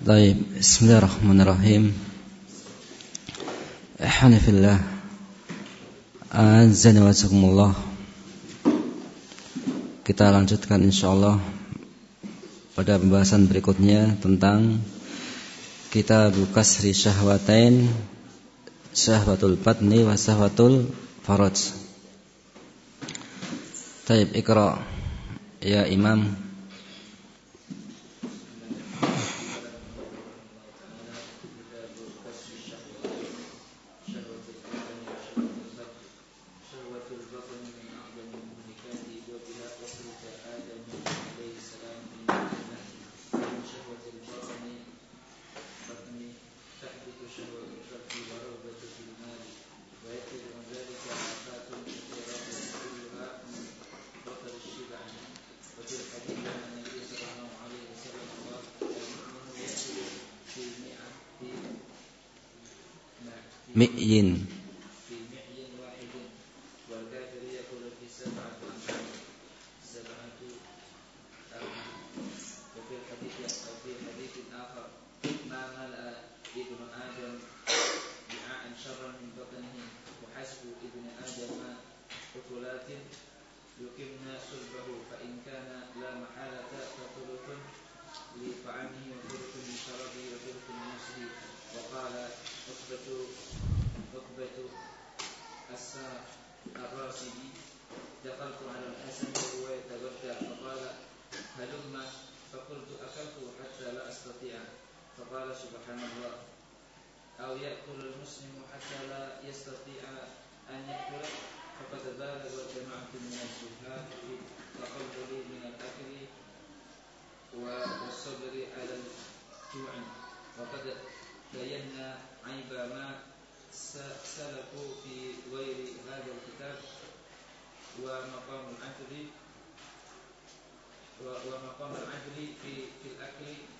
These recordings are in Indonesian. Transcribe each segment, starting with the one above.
Baik, Bismillahirrahmanirrahim. Alhamdulillah. Azza wa jazakumullah. Kita lanjutkan insyaallah pada pembahasan berikutnya tentang kita buka Sri Syahwatain Syahwatul Batni wa Syahwatul Faraj. Baik, ikra ya Imam. مئين. أستطيع فقال سبحان الله أو يأكل المسلم حتى لا يستطيع أن يأكل فقد بالغ جماعة من الزهاد في تقبل من الأكل والصبر على الجوع وقد بينا عيب ما سلكوا في غير هذا الكتاب ومقام العدل ومقام العدل في, في الأكل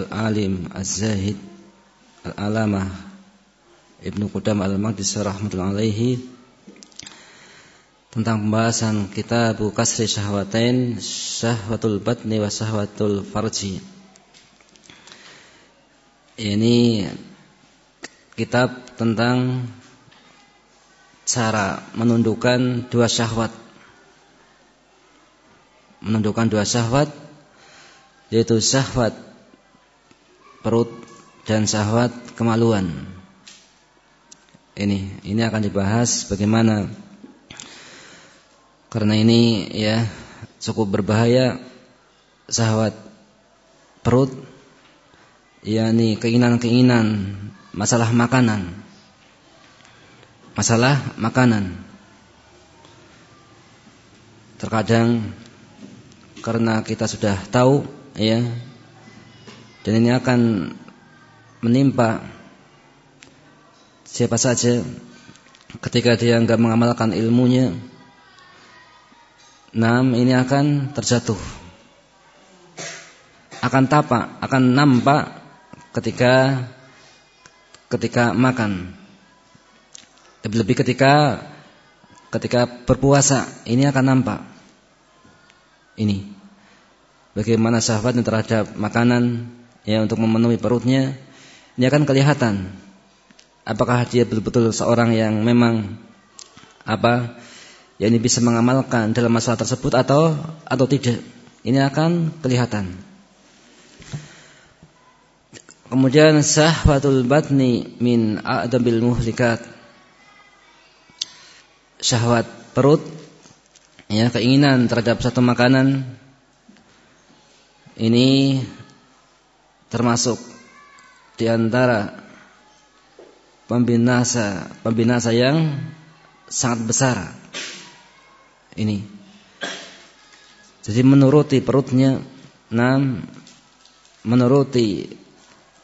Al-alim Az-zahid Al-alamah Ibnu Qudam Al-Maqdisi rahmatullahi alaihi tentang pembahasan kitab kasri syahwatain syahwatul batni wa syahwatul farji. Ini kitab tentang cara menundukkan dua syahwat. Menundukkan dua syahwat yaitu syahwat perut dan syahwat kemaluan. Ini ini akan dibahas bagaimana karena ini ya cukup berbahaya syahwat perut yakni keinginan-keinginan masalah makanan masalah makanan. Terkadang karena kita sudah tahu ya dan ini akan menimpa siapa saja ketika dia enggak mengamalkan ilmunya nam ini akan terjatuh. Akan tapak akan nampak ketika ketika makan. Lebih-lebih ketika ketika berpuasa ini akan nampak. Ini. Bagaimana sahabatnya terhadap makanan ya untuk memenuhi perutnya ini akan kelihatan apakah dia betul-betul seorang yang memang apa ya ini bisa mengamalkan dalam masalah tersebut atau atau tidak. Ini akan kelihatan. Kemudian sahwatul batni min a'dabil muhlikat. Syahwat perut ya keinginan terhadap satu makanan. Ini termasuk di antara pembinasa pembinasa yang sangat besar ini jadi menuruti perutnya enam menuruti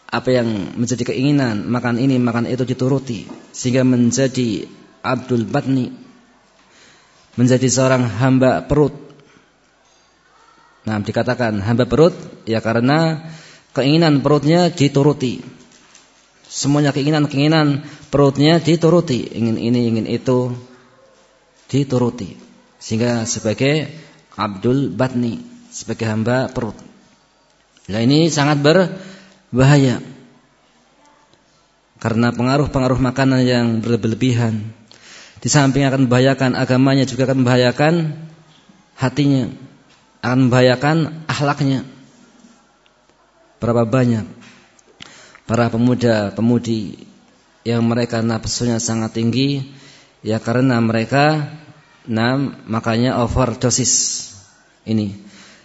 apa yang menjadi keinginan, makan ini, makan itu dituruti sehingga menjadi abdul batni menjadi seorang hamba perut. Nah, dikatakan hamba perut ya karena keinginan perutnya dituruti. Semuanya keinginan-keinginan perutnya dituruti, ingin ini, ingin itu dituruti. Sehingga sebagai abdul batni, sebagai hamba perut. Nah, ini sangat berbahaya. Karena pengaruh-pengaruh makanan yang berlebihan di samping akan membahayakan agamanya juga akan membahayakan hatinya, akan membahayakan akhlaknya. Berapa banyak para pemuda-pemudi yang mereka nafsunya sangat tinggi? Ya karena mereka nah makanya overdosis ini.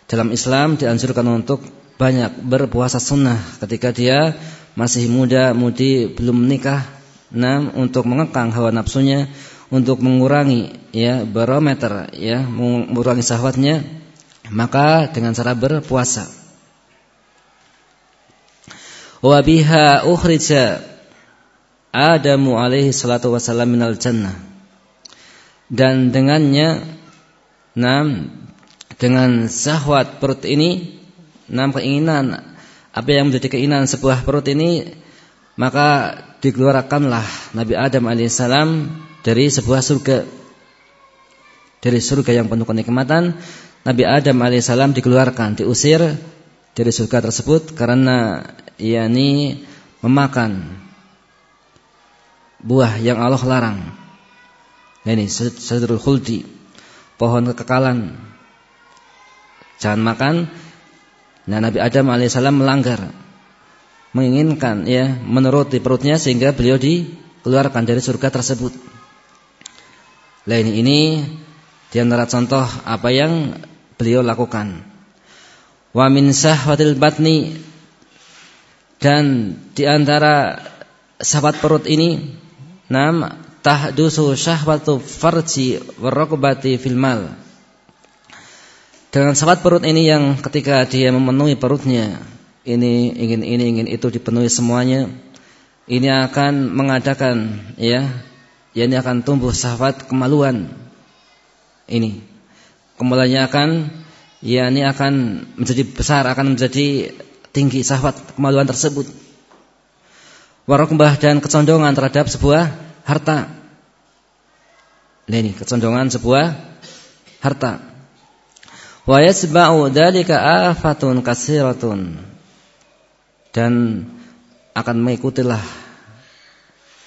Dalam Islam dianjurkan untuk banyak berpuasa sunnah ketika dia masih muda mudi belum menikah nah untuk mengekang hawa nafsunya untuk mengurangi ya barometer ya mengurangi syahwatnya maka dengan cara berpuasa wa biha ukhrija Adamu alaihi salatu wasallam minal jannah dan dengannya nam dengan syahwat perut ini nam keinginan apa yang menjadi keinginan sebuah perut ini maka dikeluarkanlah Nabi Adam alaihissalam dari sebuah surga. Dari surga yang penuh kenikmatan, Nabi Adam alaihissalam dikeluarkan, diusir dari surga tersebut karena yakni memakan buah yang Allah larang. Ini sadrul khuldi, pohon kekekalan. Jangan makan. Nah Nabi Adam alaihissalam melanggar, menginginkan ya menuruti perutnya sehingga beliau dikeluarkan dari surga tersebut. Lain ini di antara contoh apa yang beliau lakukan. Wa min sahwatil batni dan di antara sahabat perut ini nam tahdusu syahwatu farji warokbati fil mal. Dengan sahabat perut ini yang ketika dia memenuhi perutnya, ini ingin ini ingin itu dipenuhi semuanya, ini akan mengadakan ya yakni akan tumbuh syahwat kemaluan ini kemaluannya akan yakni akan menjadi besar akan menjadi tinggi syahwat kemaluan tersebut. Warokbah dan kecondongan terhadap sebuah harta. Nah, ini kecondongan sebuah harta. Wa yasba'u dzalika afatun kasiratun. Dan akan mengikutilah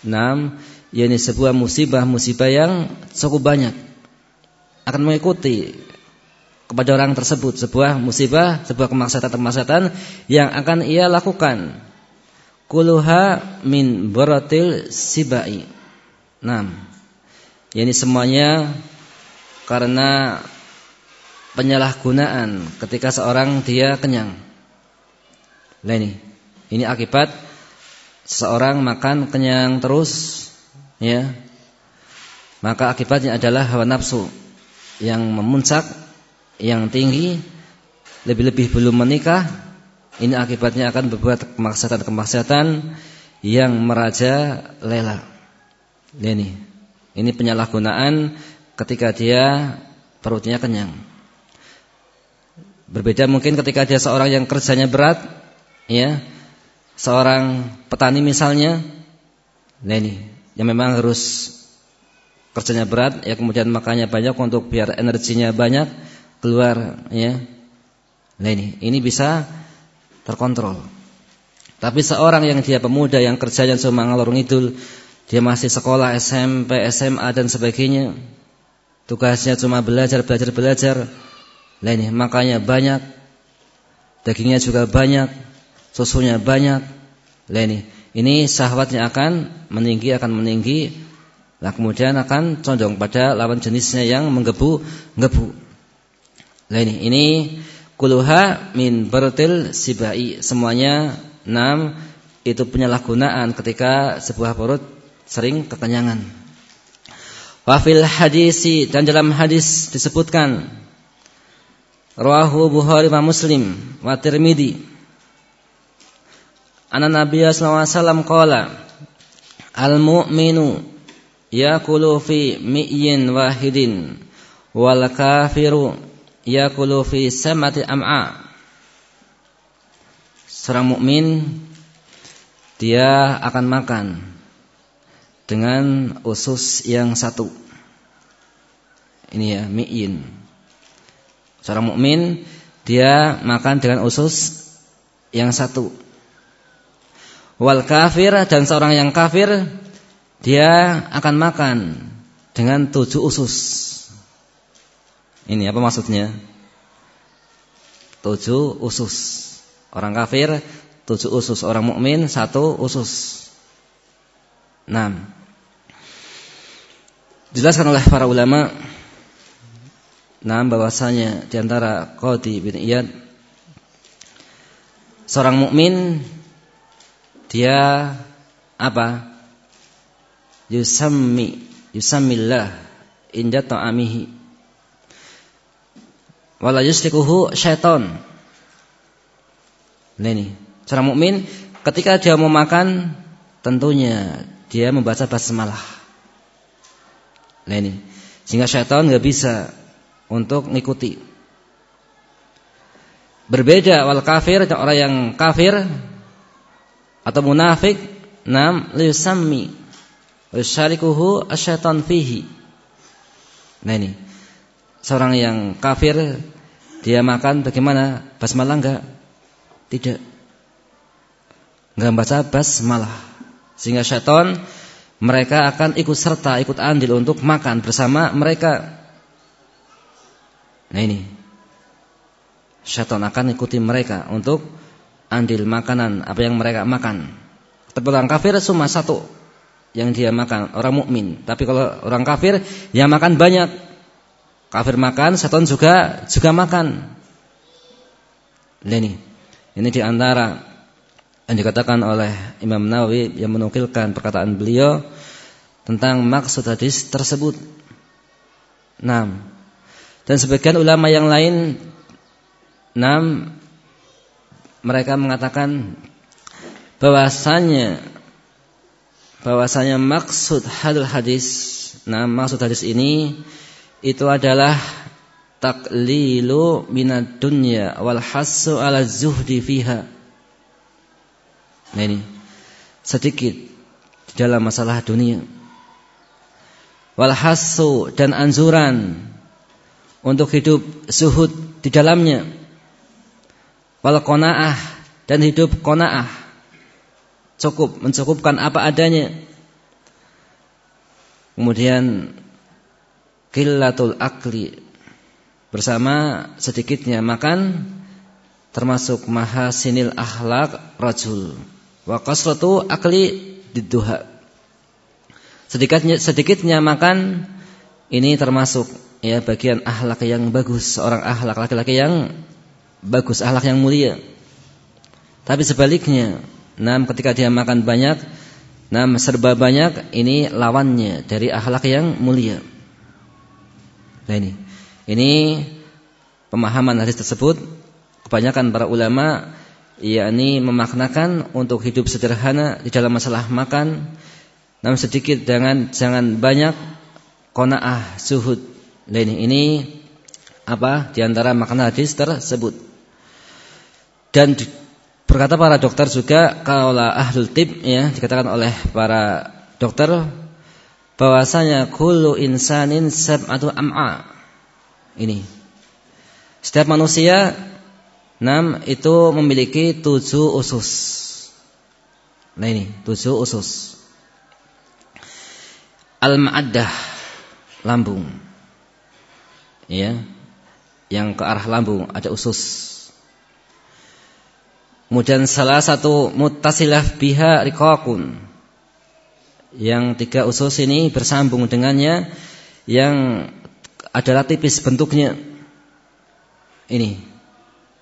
enam yakni sebuah musibah-musibah yang cukup banyak. Akan mengikuti kepada orang tersebut sebuah musibah, sebuah kemaksiatan-kemaksiatan yang akan ia lakukan. Kuluha min baratil sibai. Nah, ini semuanya karena penyalahgunaan ketika seorang dia kenyang. Nah ini, ini akibat seorang makan kenyang terus ya maka akibatnya adalah hawa nafsu yang memuncak yang tinggi lebih-lebih belum menikah ini akibatnya akan berbuat kemaksiatan-kemaksiatan yang meraja lela. Ini ini penyalahgunaan ketika dia perutnya kenyang. Berbeda mungkin ketika dia seorang yang kerjanya berat ya seorang petani misalnya nah ini yang memang harus kerjanya berat ya kemudian makannya banyak untuk biar energinya banyak keluar ya. Nah ini ini bisa terkontrol. Tapi seorang yang dia pemuda yang kerjanya cuma ngalor ngidul, dia masih sekolah SMP, SMA dan sebagainya. Tugasnya cuma belajar, belajar, belajar. Nah ini makanya banyak dagingnya juga banyak, susunya banyak. Nah ini ini syahwatnya akan meninggi akan meninggi nah kemudian akan condong pada lawan jenisnya yang menggebu-gebu nah ini ini kuluha min barutil sibai. Semuanya enam itu penyalahgunaan ketika sebuah perut sering kekenyangan. Wafil hadisi dan dalam hadis disebutkan rawahu Bukhari wa Muslim wa Tirmidzi anna Nabi sallallahu alaihi wasallam qala al-mu'minu yakulu fi mi'yin wahidin wal kafiru yakulu fi samati am'a. Seorang mukmin dia akan makan dengan usus yang satu. Ini ya mi'in. Seorang mukmin dia makan dengan usus yang satu. Wal kafir dan seorang yang kafir dia akan makan dengan tujuh usus. Ini apa maksudnya? Tujuh usus. Orang kafir tujuh usus, orang mukmin satu usus. Enam. Jelaskan oleh para ulama Nah bahwasanya di antara Qadi bin Iyad seorang mukmin dia apa? yusammi yusammillah inda ta'amihi wala yusrikuhu syaiton nah ini seorang mukmin ketika dia mau makan tentunya dia membaca basmalah nah ini sehingga syaitan nggak bisa untuk mengikuti berbeda wal kafir orang yang kafir atau munafik nam liusammi Wasyarikuhu asyaitan fihi. Nah ini. Seorang yang kafir dia makan bagaimana? Basmalah enggak? Tidak. Enggak baca basmalah. Sehingga syaitan mereka akan ikut serta, ikut andil untuk makan bersama mereka. Nah ini. Syaitan akan ikuti mereka untuk andil makanan apa yang mereka makan. Tapi orang kafir cuma satu yang dia makan orang mukmin. Tapi kalau orang kafir yang makan banyak. Kafir makan, setan juga juga makan. Ini ini di antara yang dikatakan oleh Imam Nawawi yang menukilkan perkataan beliau tentang maksud hadis tersebut. Enam. Dan sebagian ulama yang lain enam mereka mengatakan bahwasanya bahwasanya maksud hadis nah maksud hadis ini itu adalah taklilu minad dunya wal hasu ala zuhdi fiha. Nah ini sedikit dalam masalah dunia. Wal hasu dan anjuran untuk hidup zuhud di dalamnya. Wal qanaah dan hidup qanaah. Cukup mencukupkan apa adanya. Kemudian killatul akli. Bersama sedikitnya makan termasuk mahasinil akhlak rajul. Wa kasratu akli diduha. Sedikitnya sedikitnya makan ini termasuk ya bagian akhlak yang bagus. Seorang akhlak laki-laki yang bagus akhlak yang mulia. Tapi sebaliknya Nah, ketika dia makan banyak, nah serba banyak ini lawannya dari akhlak yang mulia. Nah ini, ini pemahaman hadis tersebut kebanyakan para ulama yakni memaknakan untuk hidup sederhana di dalam masalah makan, namun sedikit jangan jangan banyak konaah suhud. Nah ini, ini apa di antara makna hadis tersebut. Dan Berkata para dokter juga kalau ahlul tib ya dikatakan oleh para dokter bahwasanya kullu insanin sab'atu am'a. Ini. Setiap manusia enam itu memiliki tujuh usus. Nah ini, tujuh usus. Al-ma'addah lambung. Ya. Yang ke arah lambung ada usus. Kemudian salah satu mutasilah biha riqaqun. Yang tiga usus ini bersambung dengannya yang adalah tipis bentuknya. Ini.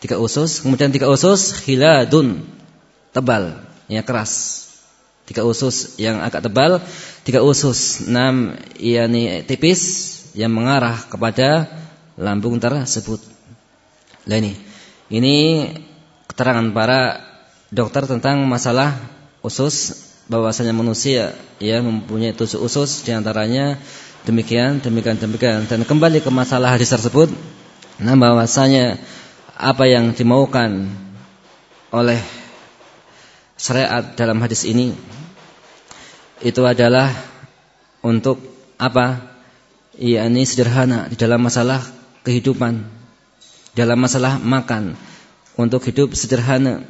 Tiga usus, kemudian tiga usus khiladun, tebal, ya keras. Tiga usus yang agak tebal, tiga usus enam yakni tipis yang mengarah kepada lambung tersebut. Nah ini. Ini keterangan para dokter tentang masalah usus bahwasanya manusia ya mempunyai tusuk usus di antaranya demikian demikian demikian. Dan kembali ke masalah hadis tersebut nah bahwasanya apa yang dimaukan oleh syariat dalam hadis ini itu adalah untuk apa? ini sederhana di dalam masalah kehidupan, dalam masalah makan, untuk hidup sederhana,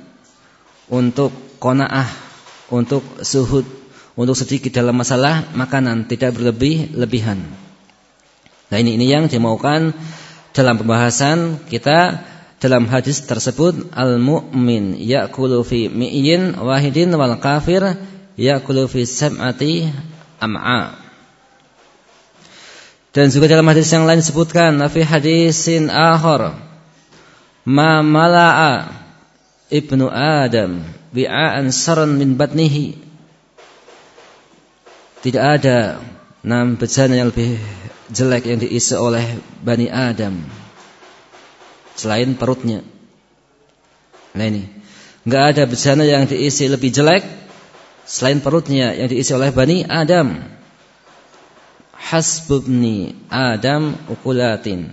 untuk konaah, untuk suhud, untuk sedikit dalam masalah makanan, tidak berlebih-lebihan. Nah ini ini yang dimaukan dalam pembahasan kita dalam hadis tersebut al-mu'min ya'kulu fi mi'yin wahidin wal kafir ya'kulu fi sab'ati am'a. Dan juga dalam hadis yang lain disebutkan fi hadisin akhar ma mala'a ibnu adam bi'an saran min batnihi tidak ada enam bejana yang lebih jelek yang diisi oleh Bani Adam selain perutnya. Nah ini, enggak ada bejana yang diisi lebih jelek selain perutnya yang diisi oleh Bani Adam. Hasbubni Adam ukulatin.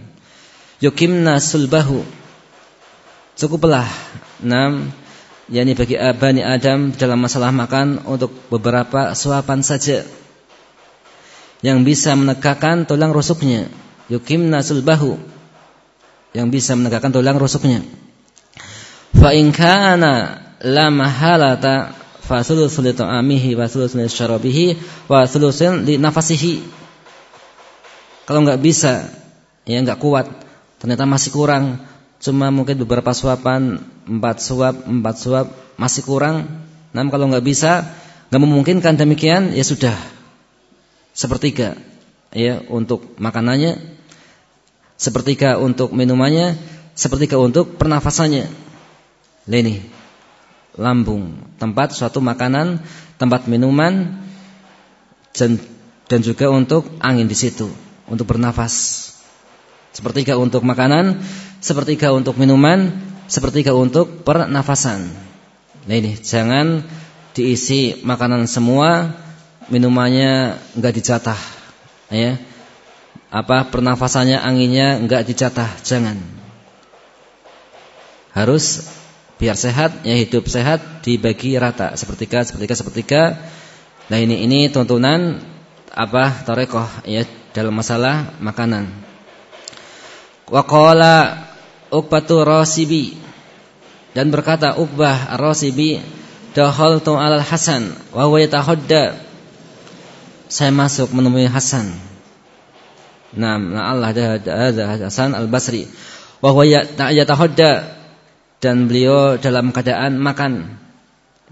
Yukimna sulbahu. Cukuplah enam yakni bagi Bani Adam dalam masalah makan untuk beberapa suapan saja yang bisa menegakkan tulang rusuknya. Yukimna sulbahu yang bisa menegakkan tulang rusuknya. Fa in kana la mahalata fa thulutsun li ta'amihi wa thulutsun li syarabihi wa thulutsun li nafasihi. Kalau enggak bisa ya enggak kuat. Ternyata masih kurang cuma mungkin beberapa suapan, empat suap, empat suap masih kurang. Nah, kalau nggak bisa, nggak memungkinkan demikian, ya sudah sepertiga, ya untuk makanannya, sepertiga untuk minumannya, sepertiga untuk pernafasannya. Leni, lambung, tempat suatu makanan, tempat minuman, dan, dan juga untuk angin di situ, untuk bernafas. Sepertiga untuk makanan, sepertiga untuk minuman, sepertiga untuk pernafasan. Nah ini jangan diisi makanan semua, minumannya enggak dijatah, ya. Apa pernafasannya anginnya enggak dijatah, jangan. Harus biar sehat, ya hidup sehat dibagi rata, sepertiga, sepertiga, sepertiga. Nah ini ini tuntunan apa tarekoh ya dalam masalah makanan. Waqala Uqbatu Rasibi. Dan berkata Uqbah Rasibi dakhaltu alal Hasan wa huwa yatahadda saya masuk menemui Hasan. Nah, Allah ada Hasan Al-Basri. Wa huwa yatahadda dan beliau dalam keadaan makan.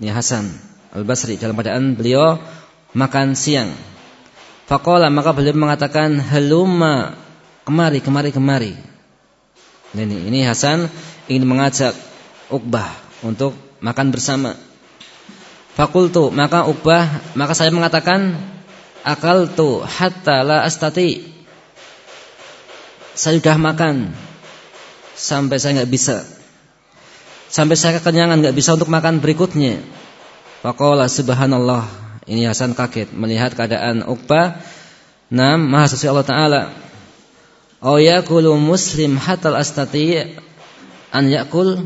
Ini Hasan Al-Basri dalam keadaan beliau makan siang. Faqala maka beliau mengatakan halumma kemari kemari kemari ini, ini Hasan ingin mengajak Uqbah untuk makan bersama. Fakultu maka Uqbah maka saya mengatakan akal tu hatta la astati. Saya sudah makan sampai saya nggak bisa. Sampai saya kekenyangan nggak bisa untuk makan berikutnya. Faqala subhanallah. Ini Hasan kaget melihat keadaan Uqbah. Nam maha suci Allah Ta'ala Au yakulu muslim hatal astati an yakul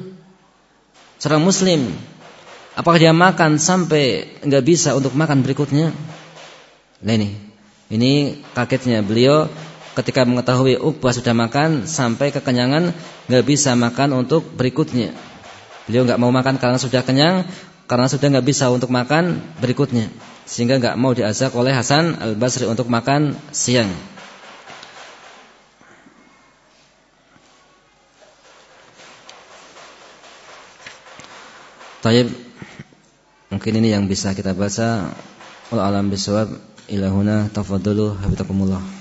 seorang muslim apakah dia makan sampai enggak bisa untuk makan berikutnya? Nah ini, ini kagetnya beliau ketika mengetahui Uqbah sudah makan sampai kekenyangan enggak bisa makan untuk berikutnya. Beliau enggak mau makan karena sudah kenyang, karena sudah enggak bisa untuk makan berikutnya. Sehingga enggak mau diajak oleh Hasan Al-Basri untuk makan siang. Taib. Mungkin ini yang bisa kita baca. Wal alam bisawab Ilahuna tafadulu Habitakumullah